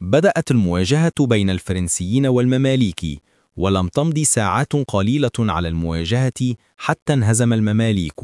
بدأت المواجهة بين الفرنسيين والمماليك ولم تمضي ساعات قليلة على المواجهة حتى انهزم المماليك.